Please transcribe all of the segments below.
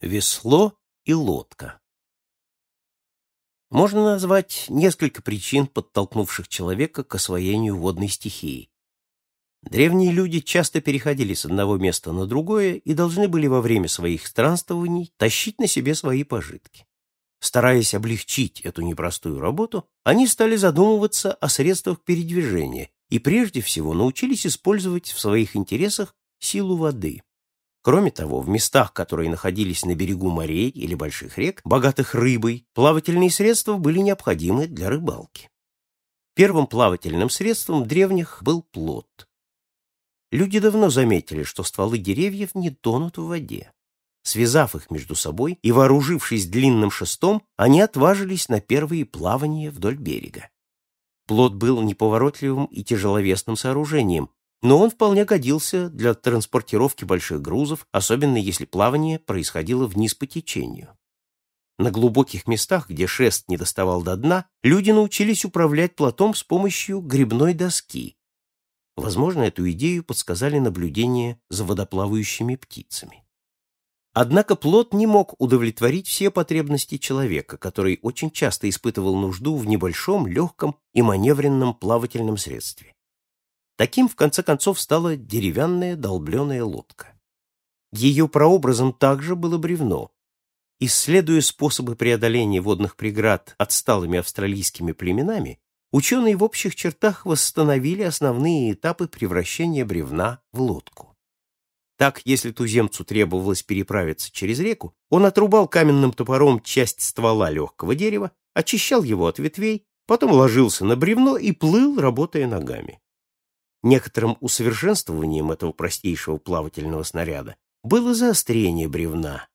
Весло и лодка. Можно назвать несколько причин, подтолкнувших человека к освоению водной стихии. Древние люди часто переходили с одного места на другое и должны были во время своих странствований тащить на себе свои пожитки. Стараясь облегчить эту непростую работу, они стали задумываться о средствах передвижения и прежде всего научились использовать в своих интересах силу воды. Кроме того, в местах, которые находились на берегу морей или больших рек, богатых рыбой, плавательные средства были необходимы для рыбалки. Первым плавательным средством древних был плот. Люди давно заметили, что стволы деревьев не тонут в воде. Связав их между собой и вооружившись длинным шестом, они отважились на первые плавания вдоль берега. Плот был неповоротливым и тяжеловесным сооружением, но он вполне годился для транспортировки больших грузов, особенно если плавание происходило вниз по течению. На глубоких местах, где шест не доставал до дна, люди научились управлять плотом с помощью грибной доски. Возможно, эту идею подсказали наблюдения за водоплавающими птицами. Однако плот не мог удовлетворить все потребности человека, который очень часто испытывал нужду в небольшом, легком и маневренном плавательном средстве. Таким, в конце концов, стала деревянная долбленая лодка. Ее прообразом также было бревно. Исследуя способы преодоления водных преград отсталыми австралийскими племенами, ученые в общих чертах восстановили основные этапы превращения бревна в лодку. Так, если туземцу требовалось переправиться через реку, он отрубал каменным топором часть ствола легкого дерева, очищал его от ветвей, потом ложился на бревно и плыл, работая ногами. Некоторым усовершенствованием этого простейшего плавательного снаряда было заострение бревна.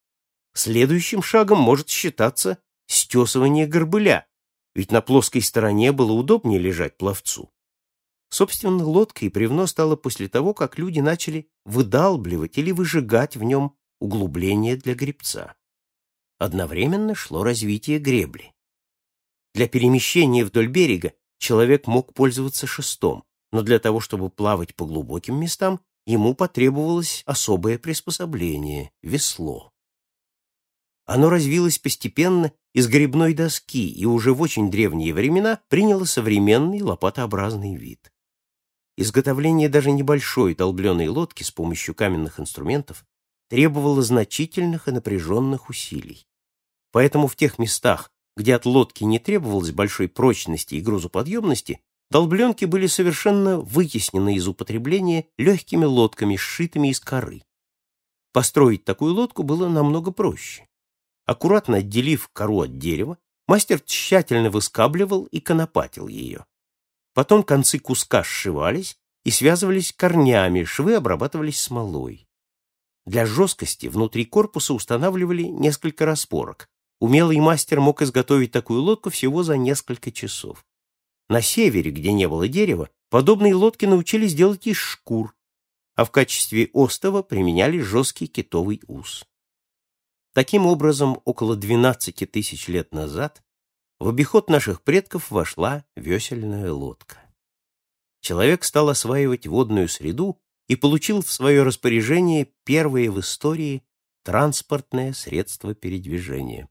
Следующим шагом может считаться стесывание горбыля, ведь на плоской стороне было удобнее лежать пловцу. Собственно, лодка и бревно стало после того, как люди начали выдалбливать или выжигать в нем углубления для гребца. Одновременно шло развитие гребли. Для перемещения вдоль берега человек мог пользоваться шестом, но для того, чтобы плавать по глубоким местам, ему потребовалось особое приспособление — весло. Оно развилось постепенно из грибной доски и уже в очень древние времена приняло современный лопатообразный вид. Изготовление даже небольшой долбленной лодки с помощью каменных инструментов требовало значительных и напряженных усилий. Поэтому в тех местах, где от лодки не требовалось большой прочности и грузоподъемности, Долбленки были совершенно вытеснены из употребления легкими лодками, сшитыми из коры. Построить такую лодку было намного проще. Аккуратно отделив кору от дерева, мастер тщательно выскабливал и конопатил ее. Потом концы куска сшивались и связывались корнями, швы обрабатывались смолой. Для жесткости внутри корпуса устанавливали несколько распорок. Умелый мастер мог изготовить такую лодку всего за несколько часов. На севере, где не было дерева, подобные лодки научились делать из шкур, а в качестве остова применяли жесткий китовый ус. Таким образом, около 12 тысяч лет назад в обиход наших предков вошла весельная лодка. Человек стал осваивать водную среду и получил в свое распоряжение первое в истории транспортное средство передвижения.